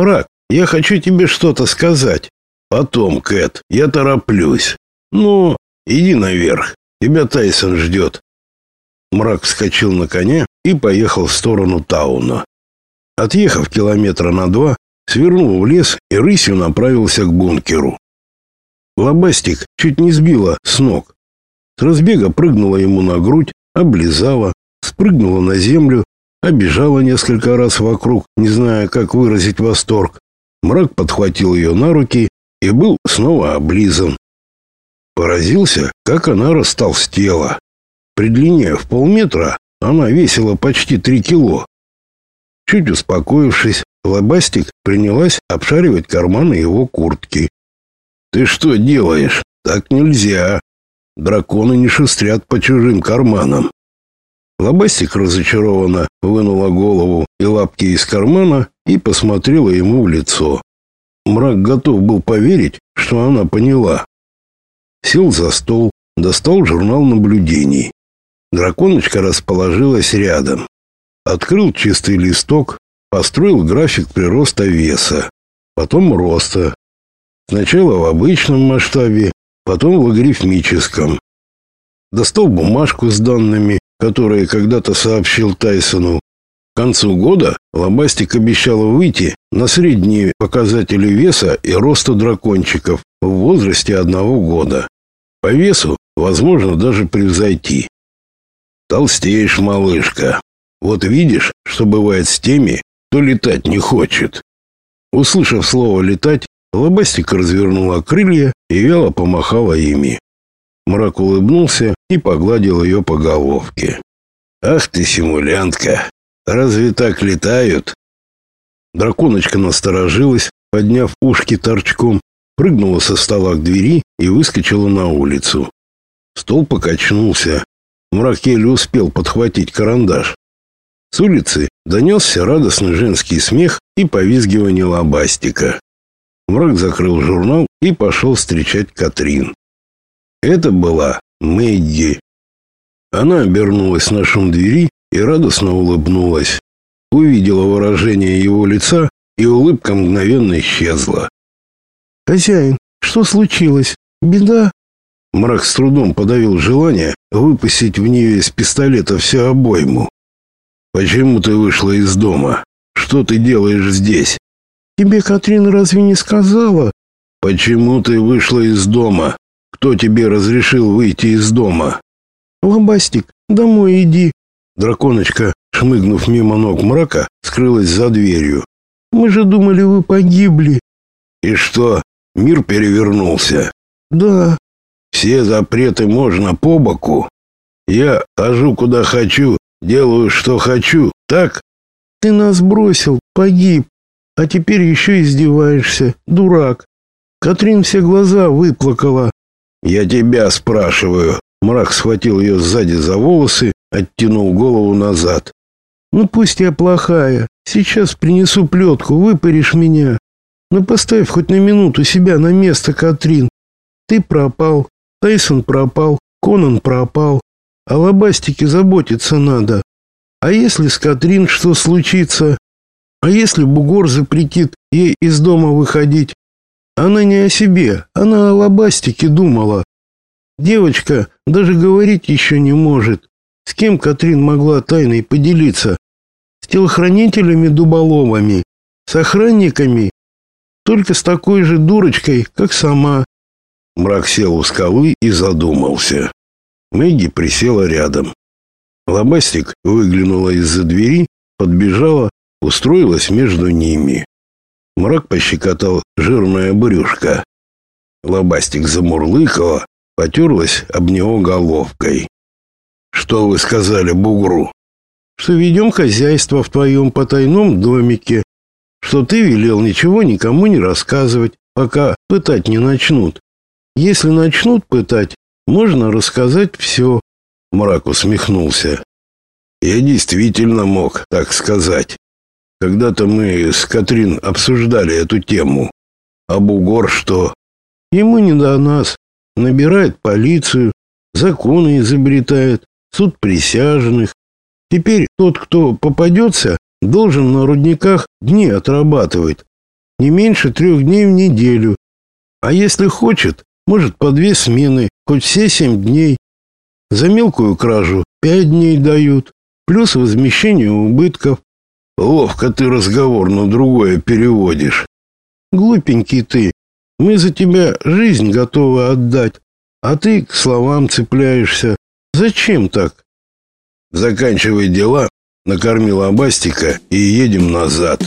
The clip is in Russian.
Мрак, я хочу тебе что-то сказать. Потом, Кэт, я тороплюсь. Ну, иди наверх. Тебя Тайсон ждет. Мрак вскочил на коня и поехал в сторону Тауна. Отъехав километра на два, свернул в лес и рысью направился к бункеру. Лобастик чуть не сбила с ног. С разбега прыгнула ему на грудь, облизала, спрыгнула на землю, обежала несколько раз вокруг, не зная, как выразить восторг. Мрак подхватил ее на руки и был снова облизан. Поразился, как она растолстела. При длине в полметра она весила почти три кило. Чуть успокоившись, Лобастик принялась обшаривать карманы его куртки. «Ты что делаешь? Так нельзя. Драконы не шустрят по чужим карманам». Лобастик разочарованно вынула голову и лапки из кармана и посмотрела ему в лицо. Мрак готов был поверить, что она поняла. Сел за стол, достал журнал наблюдений. Драконочка расположилась рядом. Открыл чистый листок, построил график прироста веса, потом роста. Сначала в обычном масштабе, потом в логарифмическом. Достал бумажку с данными, которые когда-то сообщил Тайсону. К концу года Лобастик обещала выйти на средние показатели веса и роста дракончиков в возрасте одного года. По весу возможно даже превзойти. Толстеешь, малышка. Вот видишь, что бывает с теми, кто летать не хочет. Услышав слово «летать», Лобастик развернула крылья и вяло помахала ими. Мрак улыбнулся и погладил ее по головке. «Ах ты, симулянтка! Разве так летают?» Драконочка насторожилась, подняв ушки торчком, прыгнула со стола к двери и выскочила на улицу. Стол покачнулся. Мрак еле успел подхватить карандаш. С улицы донесся радостный женский смех и повизгивание лобастика. Мрак закрыл журнал и пошел встречать Катрин. Это была Мэдди. Она обернулась на шум двери и радостно улыбнулась. Увидела выражение его лица, и улыбка мгновенно исчезла. «Хозяин, что случилось? Беда?» Мрак с трудом подавил желание выпустить в нее из пистолета всю обойму. «Почему ты вышла из дома? Что ты делаешь здесь?» «Тебе Катрин разве не сказала?» «Почему ты вышла из дома? Кто тебе разрешил выйти из дома?» «Лобастик, домой иди». Драконочка, шмыгнув мимо ног мрака, скрылась за дверью. «Мы же думали, вы погибли». «И что, мир перевернулся?» «Да». «Все запреты можно по боку. Я хожу куда хочу, делаю что хочу, так?» «Ты нас бросил, погиб, а теперь еще издеваешься, дурак. Катрин все глаза выплакала». «Я тебя спрашиваю». Мрак схватил ее сзади за волосы, оттянул голову назад. «Ну пусть я плохая. Сейчас принесу плетку, выпаришь меня. Но поставь хоть на минуту себя на место, Катрин. Ты пропал, Тайсон пропал, Конан пропал. О лобастике заботиться надо. А если с Катрин что случится? А если бугор запретит ей из дома выходить? Она не о себе, она о лобастике думала. Девочка даже говорить еще не может. С кем Катрин могла тайной поделиться? С телохранителями дуболомами? С охранниками? Только с такой же дурочкой, как сама. Мрак сел у скалы и задумался. Мэгги присела рядом. Лобастик выглянула из-за двери, подбежала, устроилась между ними. Мрак пощекотал жирное брюшко. Лобастик замурлыкала, потерлась об него головкой. «Что вы сказали бугру?» «Что ведем хозяйство в твоем потайном домике, что ты велел ничего никому не рассказывать, пока пытать не начнут. Если начнут пытать, можно рассказать все». Мрак усмехнулся. «Я действительно мог так сказать. Когда-то мы с Катрин обсуждали эту тему. А бугор что?» «Ему не до нас набирает полицию, законы изобретает, суд присяжных. Теперь тот, кто попадется, должен на рудниках дни отрабатывать. Не меньше трех дней в неделю. А если хочет, может по две смены, хоть все семь дней. За мелкую кражу пять дней дают, плюс возмещение убытков. Ловко ты разговор на другое переводишь. Глупенький ты. Мы за тебя жизнь готовы отдать, а ты к словам цепляешься. Зачем так? Заканчивай дела, накормила Абастика и едем назад.